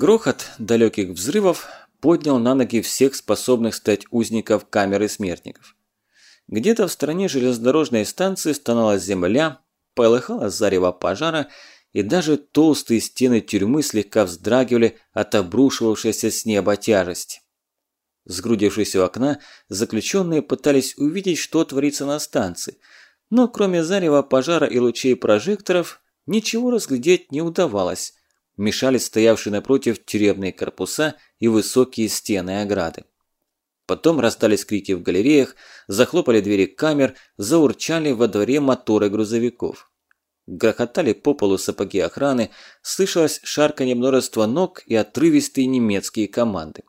Грохот далеких взрывов поднял на ноги всех способных стать узников камеры смертников. Где-то в стороне железнодорожной станции стонала земля, полыхала зарево пожара, и даже толстые стены тюрьмы слегка вздрагивали от обрушивавшейся с неба тяжести. Сгрудившись у окна, заключенные пытались увидеть, что творится на станции, но кроме зарева пожара и лучей прожекторов, ничего разглядеть не удавалось. Мешали стоявшие напротив тюремные корпуса и высокие стены ограды. Потом раздались крики в галереях, захлопали двери камер, заурчали во дворе моторы грузовиков. Грохотали по полу сапоги охраны, слышалось шарканье множества ног и отрывистые немецкие команды.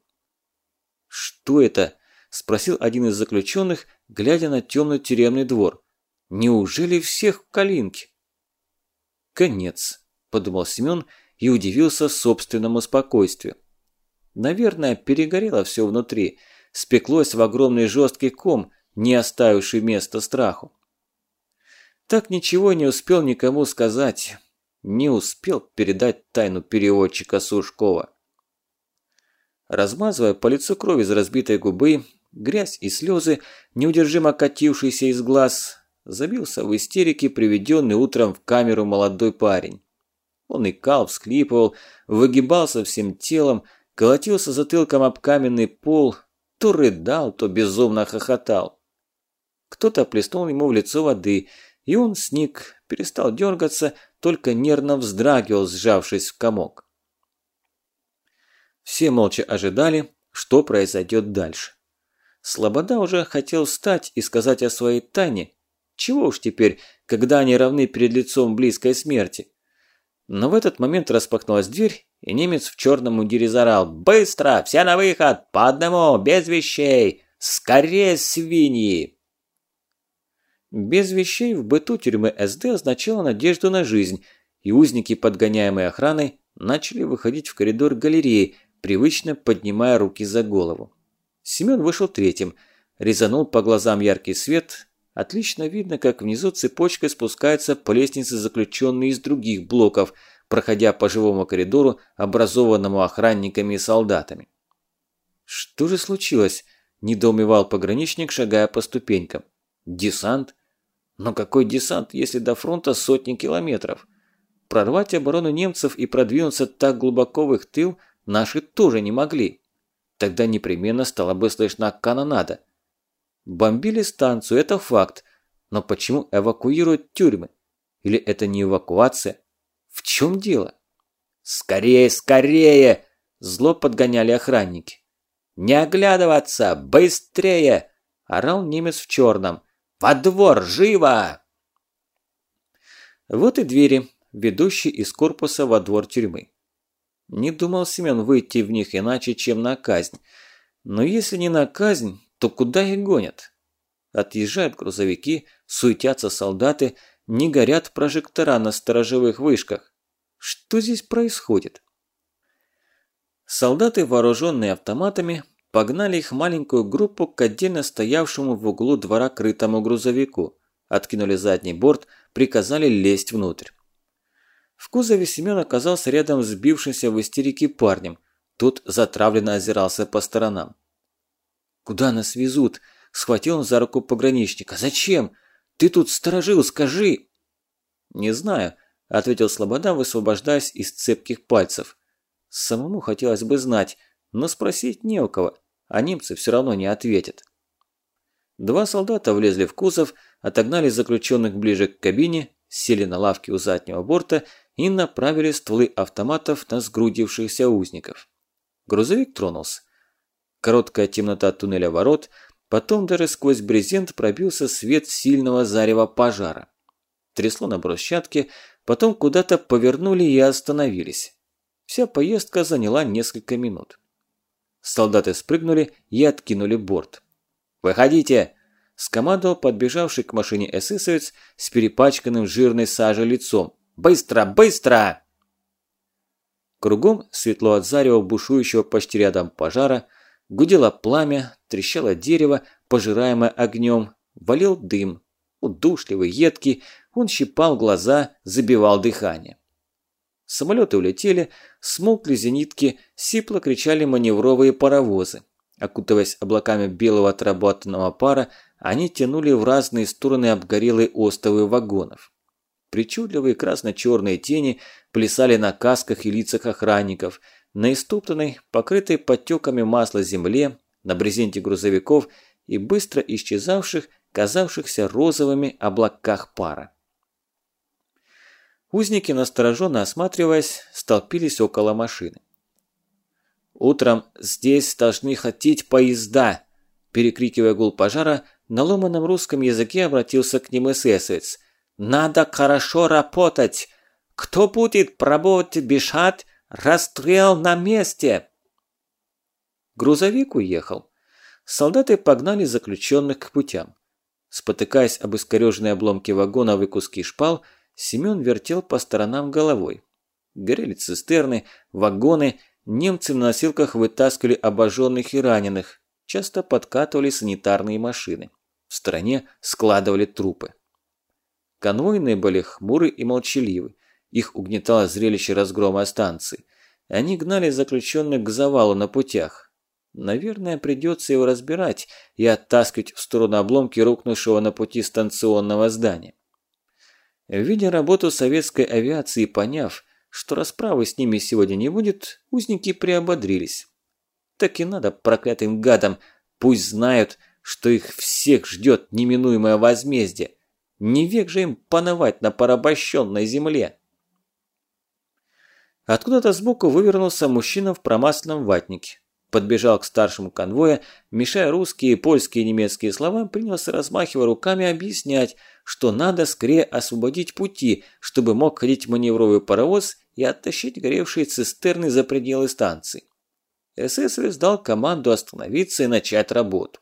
«Что это?» – спросил один из заключенных, глядя на темный тюремный двор. «Неужели всех в калинке?» «Конец», – подумал Семен и удивился собственному спокойствию. Наверное, перегорело все внутри, спеклось в огромный жесткий ком, не оставивший места страху. Так ничего не успел никому сказать, не успел передать тайну переводчика Сушкова. Размазывая по лицу кровь из разбитой губы, грязь и слезы, неудержимо катившиеся из глаз, забился в истерике приведенный утром в камеру молодой парень. Он икал, всклипывал, выгибался всем телом, колотился затылком об каменный пол, то рыдал, то безумно хохотал. Кто-то плеснул ему в лицо воды, и он сник, перестал дергаться, только нервно вздрагивал, сжавшись в комок. Все молча ожидали, что произойдет дальше. Слобода уже хотел встать и сказать о своей тайне. Чего уж теперь, когда они равны перед лицом близкой смерти. Но в этот момент распахнулась дверь, и немец в черном мундире заорал «Быстро! Все на выход! По одному! Без вещей! Скорее, свиньи!» Без вещей в быту тюрьмы СД означало надежду на жизнь, и узники, подгоняемые охраной, начали выходить в коридор галереи, привычно поднимая руки за голову. Семен вышел третьим, резанул по глазам яркий свет. Отлично видно, как внизу цепочкой спускаются по лестнице заключенные из других блоков, проходя по живому коридору, образованному охранниками и солдатами. «Что же случилось?» – недоумевал пограничник, шагая по ступенькам. «Десант? Но какой десант, если до фронта сотни километров? Прорвать оборону немцев и продвинуться так глубоко в их тыл – Наши тоже не могли. Тогда непременно стала бы слышна канонада. Бомбили станцию, это факт. Но почему эвакуируют тюрьмы? Или это не эвакуация? В чем дело? «Скорее, скорее!» – зло подгоняли охранники. «Не оглядываться! Быстрее!» – орал немец в черном. «Во двор! Живо!» Вот и двери, ведущие из корпуса во двор тюрьмы. Не думал Семен выйти в них иначе, чем на казнь. Но если не на казнь, то куда их гонят? Отъезжают грузовики, суетятся солдаты, не горят прожектора на сторожевых вышках. Что здесь происходит? Солдаты, вооруженные автоматами, погнали их маленькую группу к отдельно стоявшему в углу двора крытому грузовику, откинули задний борт, приказали лезть внутрь. В кузове Семен оказался рядом с сбившимся в истерике парнем. Тот затравленно озирался по сторонам. «Куда нас везут?» – схватил он за руку пограничника. «Зачем? Ты тут сторожил, скажи!» «Не знаю», – ответил Слобода, высвобождаясь из цепких пальцев. «Самому хотелось бы знать, но спросить не у кого, а немцы все равно не ответят». Два солдата влезли в кузов, отогнали заключенных ближе к кабине, сели на лавке у заднего борта и направили стволы автоматов на сгрудившихся узников. Грузовик тронулся. Короткая темнота туннеля ворот, потом даже сквозь брезент пробился свет сильного зарева пожара. Трясло на брусчатке, потом куда-то повернули и остановились. Вся поездка заняла несколько минут. Солдаты спрыгнули и откинули борт. «Выходите!» – скомандовал подбежавший к машине эсэсовец с перепачканным жирной сажей лицом. Быстро, быстро!» Кругом светло от зарева бушующего почти рядом пожара, гудело пламя, трещало дерево, пожираемое огнем, валил дым. Удушливый, едкий, он щипал глаза, забивал дыхание. Самолеты улетели, смолкли зенитки, сипло кричали маневровые паровозы. Окутываясь облаками белого отработанного пара, они тянули в разные стороны обгорелые остовы вагонов. Причудливые красно-черные тени плясали на касках и лицах охранников, на истоптанной, покрытой подтеками масла земле, на брезенте грузовиков и быстро исчезавших, казавшихся розовыми облаках пара. Узники, настороженно осматриваясь, столпились около машины. «Утром здесь должны хотеть поезда!» Перекрикивая гул пожара, на ломаном русском языке обратился к ним эсэсовец. «Надо хорошо работать! Кто будет пробовать бежать, расстрел на месте!» Грузовик уехал. Солдаты погнали заключенных к путям. Спотыкаясь об искореженные обломки вагона и куски шпал, Семен вертел по сторонам головой. Горели цистерны, вагоны, немцы на носилках вытаскивали обожженных и раненых, часто подкатывали санитарные машины. В стороне складывали трупы. Конвойные были хмуры и молчаливы. Их угнетало зрелище разгрома станции. Они гнали заключенных к завалу на путях. Наверное, придется его разбирать и оттаскивать в сторону обломки рухнувшего на пути станционного здания. Видя работу советской авиации и поняв, что расправы с ними сегодня не будет, узники приободрились. Так и надо проклятым гадам, пусть знают, что их всех ждет неминуемое возмездие. Не век же им пановать на порабощенной земле. Откуда-то сбоку вывернулся мужчина в промасленном ватнике. Подбежал к старшему конвоя, мешая русские, польские и немецкие слова, принялся, размахивая руками, объяснять, что надо скорее освободить пути, чтобы мог ходить маневровый паровоз и оттащить горевшие цистерны за пределы станции. эсэсовец дал команду остановиться и начать работу.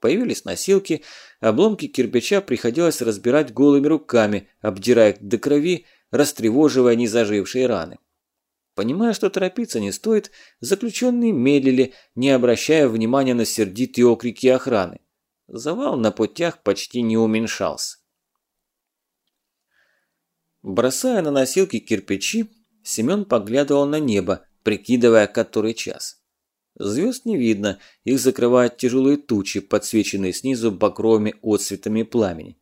Появились носилки, обломки кирпича приходилось разбирать голыми руками, обдирая до крови, растревоживая незажившие раны. Понимая, что торопиться не стоит, заключенные медлили, не обращая внимания на сердитые окрики охраны. Завал на путях почти не уменьшался. Бросая на носилки кирпичи, Семен поглядывал на небо, прикидывая который час. Звезд не видно, их закрывают тяжелые тучи, подсвеченные снизу багровыми отцветами пламени.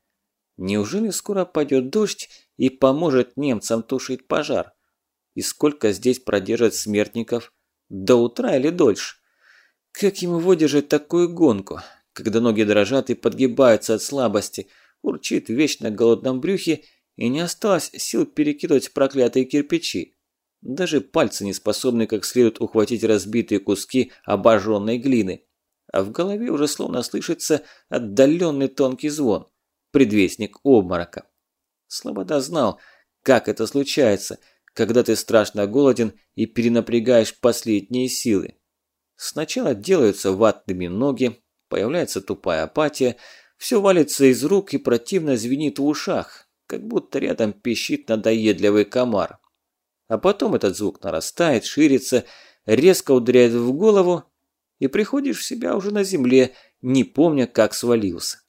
Неужели скоро пойдет дождь и поможет немцам тушить пожар? И сколько здесь продержат смертников? До утра или дольше? Как ему выдержать такую гонку, когда ноги дрожат и подгибаются от слабости, урчит в вечно голодном брюхе и не осталось сил перекидывать проклятые кирпичи? Даже пальцы не способны как следует ухватить разбитые куски обожженной глины. А в голове уже словно слышится отдаленный тонкий звон, предвестник обморока. Слобода знал, как это случается, когда ты страшно голоден и перенапрягаешь последние силы. Сначала делаются ватными ноги, появляется тупая апатия, все валится из рук и противно звенит в ушах, как будто рядом пищит надоедливый комар. А потом этот звук нарастает, ширится, резко ударяет в голову, и приходишь в себя уже на земле, не помня, как свалился.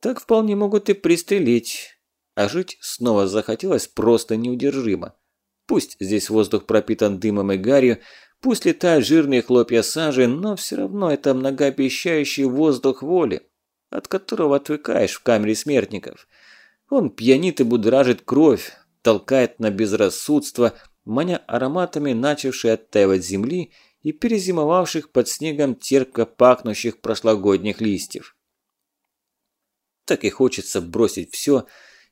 Так вполне могут и пристрелить, а жить снова захотелось просто неудержимо. Пусть здесь воздух пропитан дымом и гарью, пусть летают жирные хлопья сажи, но все равно это многообещающий воздух воли, от которого отвыкаешь в камере смертников. Он пьянит и будоражит кровь, толкает на безрассудство, маня ароматами начавшей оттаивать земли и перезимовавших под снегом терпко пахнущих прошлогодних листьев. Так и хочется бросить все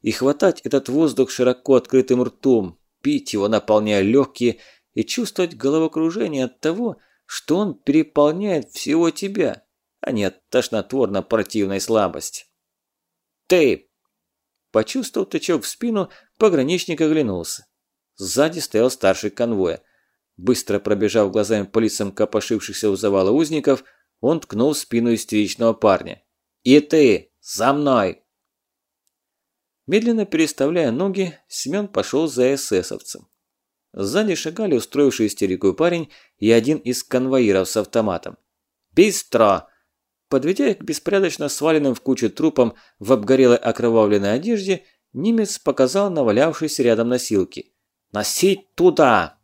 и хватать этот воздух широко открытым ртом, пить его, наполняя легкие, и чувствовать головокружение от того, что он переполняет всего тебя, а не от тошнотворно-противной слабости. «Ты!» Почувствовал тычок в спину, пограничник оглянулся. Сзади стоял старший конвоя. Быстро пробежав глазами по лицам копошившихся у завала узников, он ткнул спину истеричного парня. «И ты! За мной!» Медленно переставляя ноги, Семен пошел за эсэсовцем. Сзади шагали устроивший истерику парень и один из конвоиров с автоматом. «Бистро!» Подведя их к беспорядочно сваленным в кучу трупам в обгорелой окровавленной одежде, немец показал навалявшиеся рядом носилки. Носить туда!»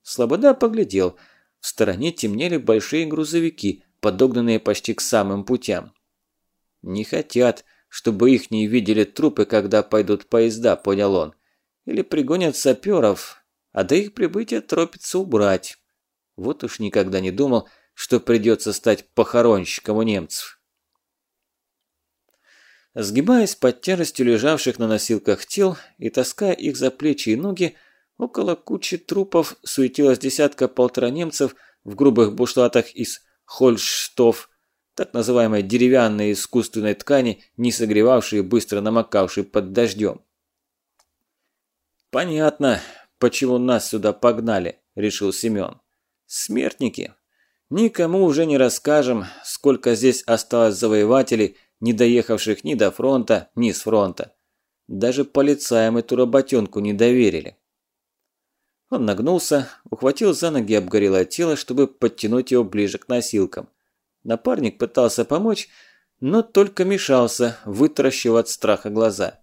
Слобода поглядел. В стороне темнели большие грузовики, подогнанные почти к самым путям. «Не хотят, чтобы их не видели трупы, когда пойдут поезда», – понял он. «Или пригонят саперов, а до их прибытия торопится убрать. Вот уж никогда не думал, что придется стать похоронщиком у немцев». Сгибаясь под тяжестью лежавших на носилках тел и таская их за плечи и ноги, около кучи трупов суетилась десятка-полтора немцев в грубых бушлатах из хольштов, так называемой деревянной искусственной ткани, не согревавшей и быстро намокавшей под дождем. «Понятно, почему нас сюда погнали», – решил Семен. «Смертники. Никому уже не расскажем, сколько здесь осталось завоевателей, не доехавших ни до фронта, ни с фронта. Даже полицаям эту работенку не доверили». Он нагнулся, ухватил за ноги обгорелое тело, чтобы подтянуть его ближе к носилкам. Напарник пытался помочь, но только мешался, вытаращив от страха глаза.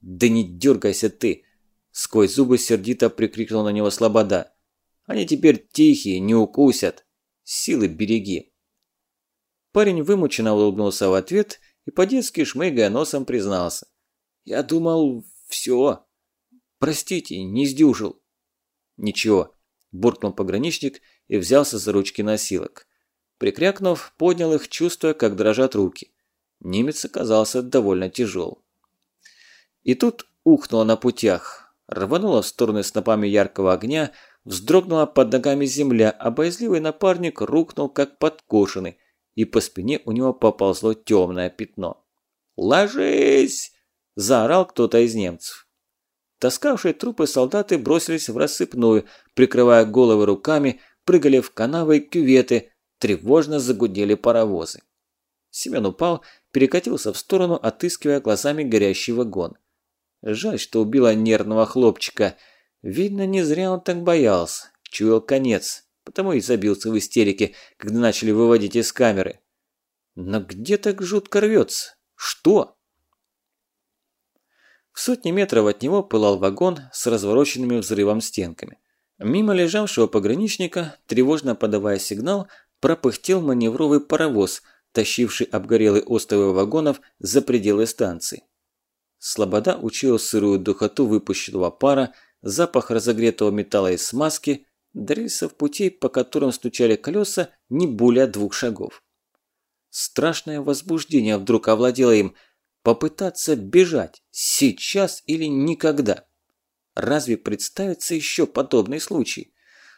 «Да не дергайся ты!» Сквозь зубы сердито прикрикнул на него Слобода. «Они теперь тихие, не укусят. Силы береги!» Парень вымученно улыбнулся в ответ и по-детски шмыгая носом признался. «Я думал, все. Простите, не сдюжил». «Ничего», – буркнул пограничник и взялся за ручки носилок. Прикрякнув, поднял их, чувствуя, как дрожат руки. Немец оказался довольно тяжел. И тут ухнуло на путях, рвануло в стороны снопами яркого огня, вздрогнула под ногами земля, а боязливый напарник рухнул, как подкошенный, и по спине у него поползло темное пятно. «Ложись!» – заорал кто-то из немцев. Таскавшие трупы солдаты бросились в рассыпную, прикрывая головы руками, прыгали в канавы и кюветы, тревожно загудели паровозы. Семен упал, перекатился в сторону, отыскивая глазами горящий вагон. Жаль, что убила нервного хлопчика. Видно, не зря он так боялся. Чуял конец, потому и забился в истерике, когда начали выводить из камеры. Но где так жутко рвется? Что? В сотни метров от него пылал вагон с развороченными взрывом стенками. Мимо лежавшего пограничника, тревожно подавая сигнал, пропыхтел маневровый паровоз, тащивший обгорелый остовы вагонов за пределы станции. Слобода учила сырую духоту выпущенного пара, запах разогретого металла и смазки, до рельсов путей, по которым стучали колеса, не более двух шагов. Страшное возбуждение вдруг овладело им – Попытаться бежать сейчас или никогда. Разве представится еще подобный случай?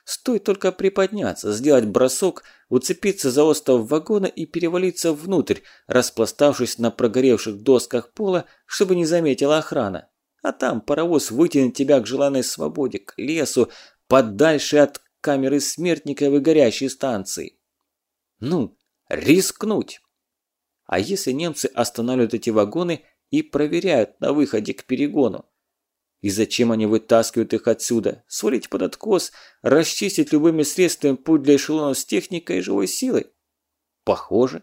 Стоит только приподняться, сделать бросок, уцепиться за остов вагона и перевалиться внутрь, распластавшись на прогоревших досках пола, чтобы не заметила охрана. А там паровоз вытянет тебя к желанной свободе, к лесу, подальше от камеры смертников и горящей станции. Ну, рискнуть. А если немцы останавливают эти вагоны и проверяют на выходе к перегону? И зачем они вытаскивают их отсюда? Свалить под откос, расчистить любыми средствами путь для эшелонов с техникой и живой силой? Похоже.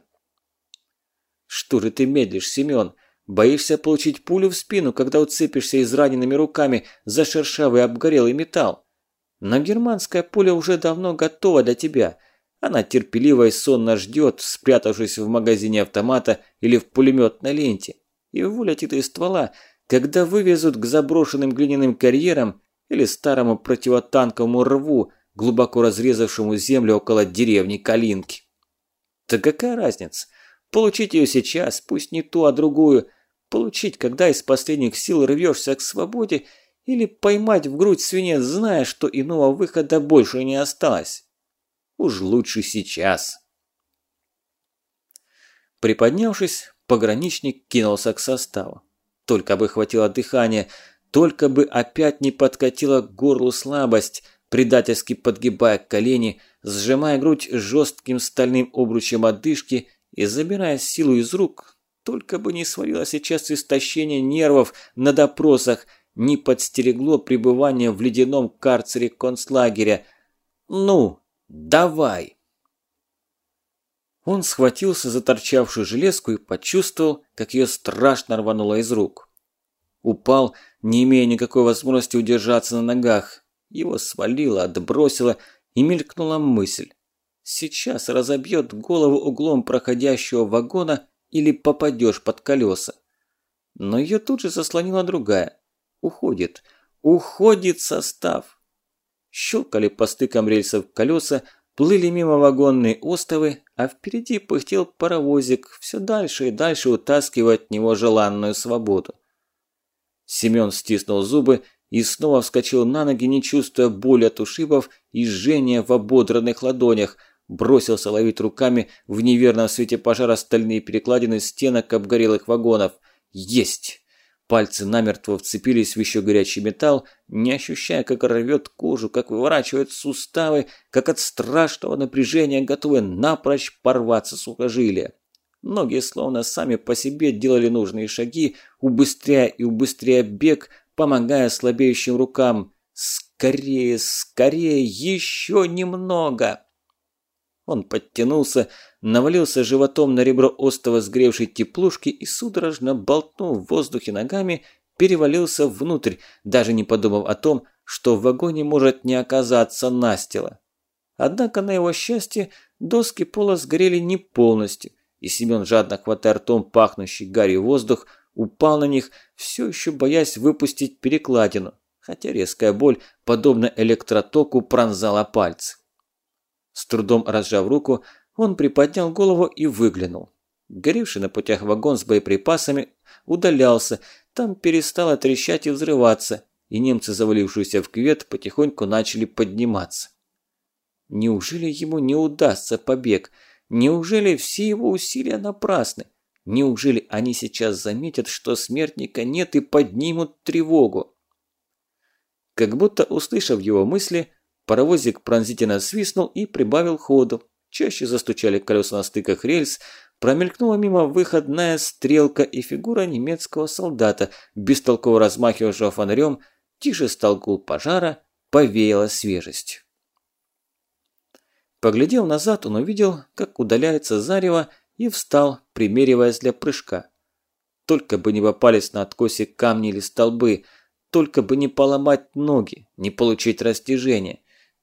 Что же ты медлишь, Семен? Боишься получить пулю в спину, когда уцепишься израненными руками за шершавый обгорелый металл? Но германская пуля уже давно готова для тебя – она терпеливо и сонно ждет, спрятавшись в магазине автомата или в пулеметной ленте. И вылетит из ствола, когда вывезут к заброшенным глиняным карьерам или старому противотанковому рву, глубоко разрезавшему землю около деревни Калинки. Да какая разница? Получить ее сейчас, пусть не ту, а другую. Получить, когда из последних сил рвешься к свободе, или поймать в грудь свинец, зная, что иного выхода больше не осталось. Уж лучше сейчас. Приподнявшись, пограничник кинулся к составу. Только бы хватило дыхания, только бы опять не подкатила к горлу слабость, предательски подгибая колени, сжимая грудь жестким стальным обручем отдышки и забирая силу из рук, только бы не свалило сейчас истощение нервов на допросах, не подстерегло пребывание в ледяном карцере концлагеря. Ну, Давай!» Он схватился за торчавшую железку и почувствовал, как ее страшно рвануло из рук. Упал, не имея никакой возможности удержаться на ногах. Его свалило, отбросило, и мелькнула мысль. Сейчас разобьет голову углом проходящего вагона или попадешь под колеса. Но ее тут же заслонила другая. Уходит. Уходит состав. Щелкали по стыкам рельсов колеса, плыли мимо вагонные остовы, а впереди пыхтел паровозик, все дальше и дальше утаскивая от него желанную свободу. Семен стиснул зубы и снова вскочил на ноги, не чувствуя боли от ушибов и жжения в ободранных ладонях, бросился ловить руками в неверном свете пожара стальные перекладины стенок обгорелых вагонов. Есть! Пальцы намертво вцепились в еще горячий металл, не ощущая, как рвет кожу, как выворачивает суставы, как от страшного напряжения готовы напрочь порваться сухожилия. Ноги словно сами по себе делали нужные шаги, убыстряя и убыстряя бег, помогая слабеющим рукам. «Скорее, скорее, еще немного!» Он подтянулся, навалился животом на ребро остова сгревшей теплушки и, судорожно болтнув в воздухе ногами, перевалился внутрь, даже не подумав о том, что в вагоне может не оказаться настила. Однако, на его счастье, доски пола сгорели не полностью, и Семен, жадно хватая ртом пахнущий гарью воздух, упал на них, все еще боясь выпустить перекладину, хотя резкая боль, подобно электротоку, пронзала пальцы. С трудом разжав руку, он приподнял голову и выглянул. Горевший на путях вагон с боеприпасами удалялся, там перестало трещать и взрываться, и немцы, завалившиеся в кювет, потихоньку начали подниматься. Неужели ему не удастся побег? Неужели все его усилия напрасны? Неужели они сейчас заметят, что смертника нет и поднимут тревогу? Как будто услышав его мысли, паровозик пронзительно свистнул и прибавил ходу. Чаще застучали колеса на стыках рельс, промелькнула мимо выходная стрелка и фигура немецкого солдата, бестолково размахивавшего фонарем, тише стал гул пожара, повеяло свежесть. Поглядев назад, он увидел, как удаляется зарево, и встал, примериваясь для прыжка. Только бы не попались на откосе камни или столбы, только бы не поломать ноги, не получить растяжение.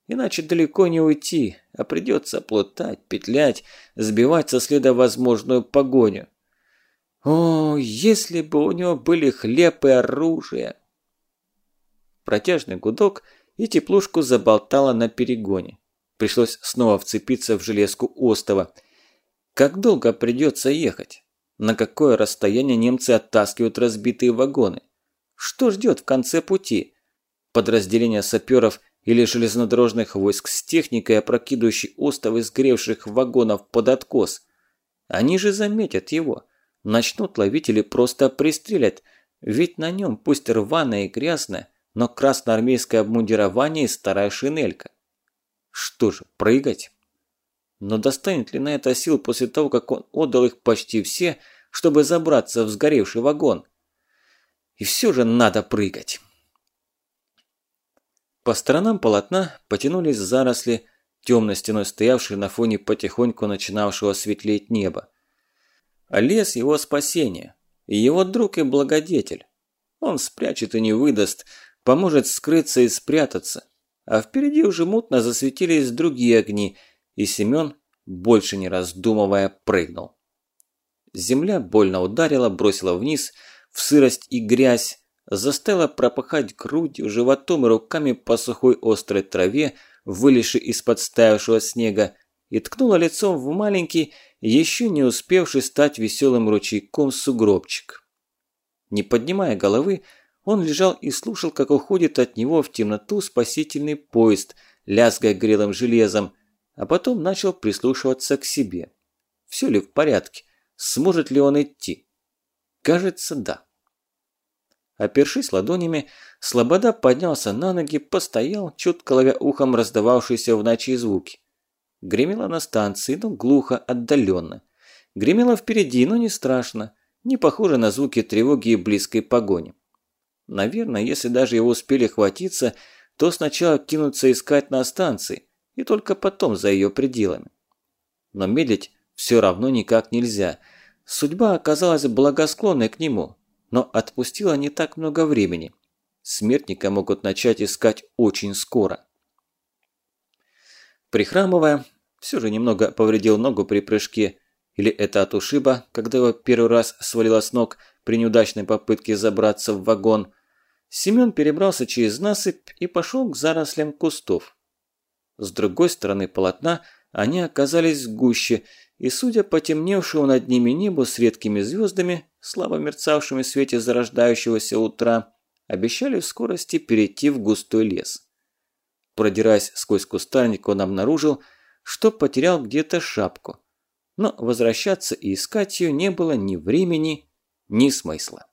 Иначе далеко не уйти, а придется плутать, петлять, сбивать со следа возможную погоню. О, если бы у него были хлеб и оружие! Протяжный гудок и теплушку заболтала на перегоне. Пришлось снова вцепиться в железку остова. Как долго придется ехать? На какое расстояние немцы оттаскивают разбитые вагоны? Что ждет в конце пути? Подразделение саперов или железнодорожных войск с техникой, опрокидывающей остовы сгревших вагонов под откос? Они же заметят его. Начнут ловить или просто пристрелят. Ведь на нем, пусть рваное и грязное, но красноармейское обмундирование и старая шинелька. Что же, прыгать? Но достанет ли на это сил после того, как он отдал их почти все, чтобы забраться в сгоревший вагон? И все же надо прыгать. По сторонам полотна потянулись заросли, темной стеной стоявшие на фоне потихоньку начинавшего светлеть неба. А лес его спасение, и его друг и благодетель. Он спрячет и не выдаст, поможет скрыться и спрятаться, а впереди уже мутно засветились другие огни, и Семен, больше не раздумывая, прыгнул. Земля больно ударила, бросила вниз, в сырость и грязь, заставила пропахать грудью, животом и руками по сухой острой траве, вылезшей из-под стаявшего снега, и ткнула лицом в маленький, еще не успевший стать веселым ручейком сугробчик. Не поднимая головы, он лежал и слушал, как уходит от него в темноту спасительный поезд, лязгая грелым железом, а потом начал прислушиваться к себе. Все ли в порядке? Сможет ли он идти? Кажется, да. Опершись ладонями, Слобода поднялся на ноги, постоял, чутко ловя ухом раздававшиеся в ночи звуки. Гремело на станции, но глухо, отдаленно. Гремело впереди, но не страшно, не похоже на звуки тревоги и близкой погони. Наверное, если даже его успели хватиться, то сначала кинуться искать на станции, и только потом за ее пределами. Но медлить все равно никак нельзя. Судьба оказалась благосклонной к нему. Но отпустила не так много времени. Смертника могут начать искать очень скоро. Прихрамывая, все же немного повредил ногу при прыжке, или это от ушиба, когда его первый раз свалило с ног при неудачной попытке забраться в вагон, Семен перебрался через насыпь и пошел к зарослям кустов. С другой стороны полотна они оказались гуще, и, судя по темневшему над ними небу с редкими звездами, слабо мерцавшими в свете зарождающегося утра, обещали в скорости перейти в густой лес. Продираясь сквозь кустарник, он обнаружил, что потерял где-то шапку. Но возвращаться и искать ее не было ни времени, ни смысла.